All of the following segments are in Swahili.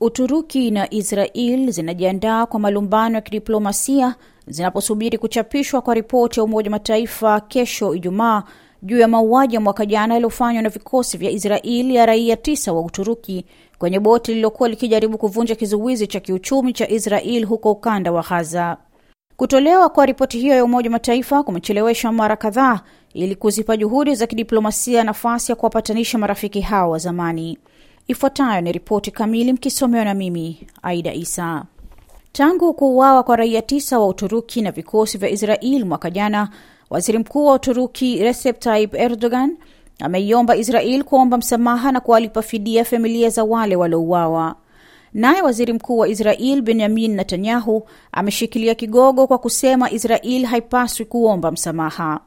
Uturuki na Israel zinajiandaa kwa malumbano ya kidiplomasia zinaposubiri kuchapishwa kwa ripoti ya Umoja Mataifa kesho Ijumaa juu ya mauaji ya mwaka jana yaliyofanywa na vikosi vya Israeli ya raia tisa wa Uturuki kwenye boti lililokuwa likijaribu kuvunja kizuizi cha kiuchumi cha Israel huko ukanda wa Gaza. Kutolewa kwa ripoti hiyo ya Umoja Mataifa kumecheleweshwa mara kadhaa ili kuzipa juhudi za kidiplomasia nafasi ya kuwapatanisha marafiki hao wa zamani. Ifuatayo ni ripoti kamili mkisomewa na mimi Aida Isa. Tangu kuuawa kwa raia tisa wa Uturuki na vikosi vya Israel mwaka jana, waziri mkuu wa Uturuki Recep Tayyip Erdogan ameiomba Israel kuomba msamaha na kuwalipa fidia familia za wale waliouawa. Naye waziri mkuu wa Israel Benyamin Netanyahu ameshikilia kigogo kwa kusema Israel haipaswi kuomba msamaha.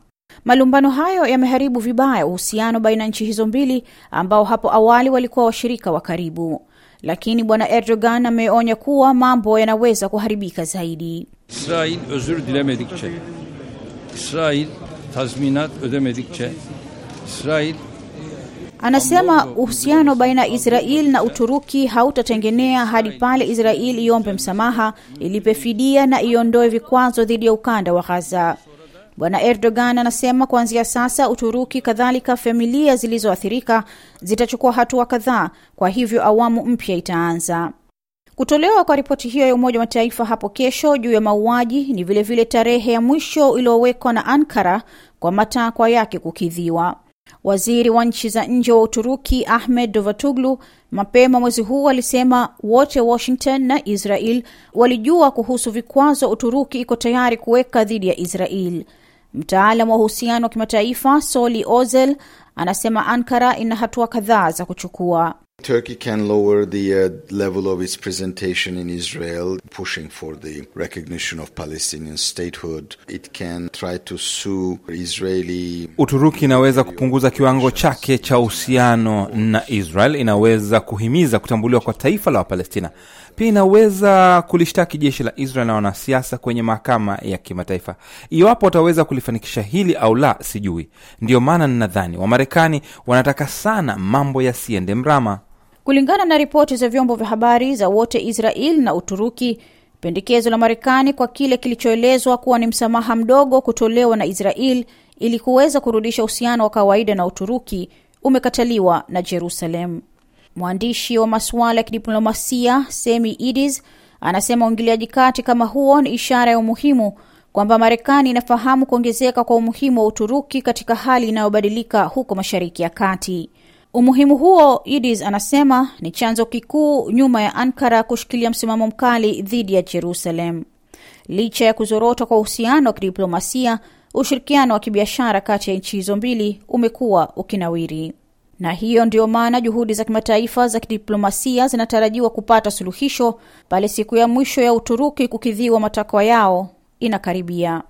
Malumbano hayo yameharibu vibaya uhusiano baina ya nchi hizo mbili ambao hapo awali walikuwa washirika wa karibu, lakini bwana Erdogan ameonya kuwa mambo yanaweza kuharibika zaidi. İsrail özür dilemedikçe, İsrail tazminat ödemedikçe, İsrail Anasema uhusiano baina ya Israel na Uturuki hautatengenea hadi pale Israel iombe msamaha, ilipe fidia na iondoe vikwazo dhidi ya ukanda wa Gaza. Bwana Erdogan anasema kuanzia sasa Uturuki kadhalika familia zilizoathirika zitachukua hatua kadhaa, kwa hivyo awamu mpya itaanza. Kutolewa kwa ripoti hiyo ya Umoja wa Mataifa hapo kesho juu ya mauaji ni vilevile vile tarehe ya mwisho iliyowekwa na Ankara kwa matakwa yake kukidhiwa. Waziri wa nchi za nje wa Uturuki Ahmed Davutoglu mapema mwezi huu alisema wote Washington na Israel walijua kuhusu vikwazo Uturuki iko tayari kuweka dhidi ya Israel. Mtaalam wa uhusiano wa kimataifa Soli Ozel anasema Ankara ina hatua kadhaa za kuchukua. Turkey can lower the uh, level of its presentation in Israel, pushing for the recognition of Palestinian statehood. It can try to sue Israeli. Uturuki inaweza kupunguza kiwango chake cha uhusiano na Israel, inaweza kuhimiza kutambuliwa kwa taifa la Wapalestina. Pia inaweza kulishtaki jeshi la Israel na wanasiasa kwenye mahakama ya kimataifa. Iwapo wataweza kulifanikisha hili au la, sijui. Ndiyo maana ninadhani Wamarekani wanataka sana mambo yasiende mrama. Kulingana na ripoti za vyombo vya habari za wote Israel na Uturuki, pendekezo la Marekani kwa kile kilichoelezwa kuwa ni msamaha mdogo kutolewa na Israel ili kuweza kurudisha uhusiano wa kawaida na Uturuki umekataliwa na Jerusalem. Mwandishi wa masuala ya kidiplomasia Semi Idis anasema uingiliaji kati kama huo ni ishara ya umuhimu kwamba Marekani inafahamu kuongezeka kwa umuhimu wa Uturuki katika hali inayobadilika huko Mashariki ya Kati. Umuhimu huo, Idis anasema, ni chanzo kikuu nyuma ya Ankara kushikilia msimamo mkali dhidi ya Jerusalem. Licha ya kuzorota kwa uhusiano wa kidiplomasia, ushirikiano wa kibiashara kati ya nchi hizo mbili umekuwa ukinawiri, na hiyo ndiyo maana juhudi za kimataifa za kidiplomasia zinatarajiwa kupata suluhisho pale siku ya mwisho ya Uturuki kukidhiwa matakwa yao inakaribia.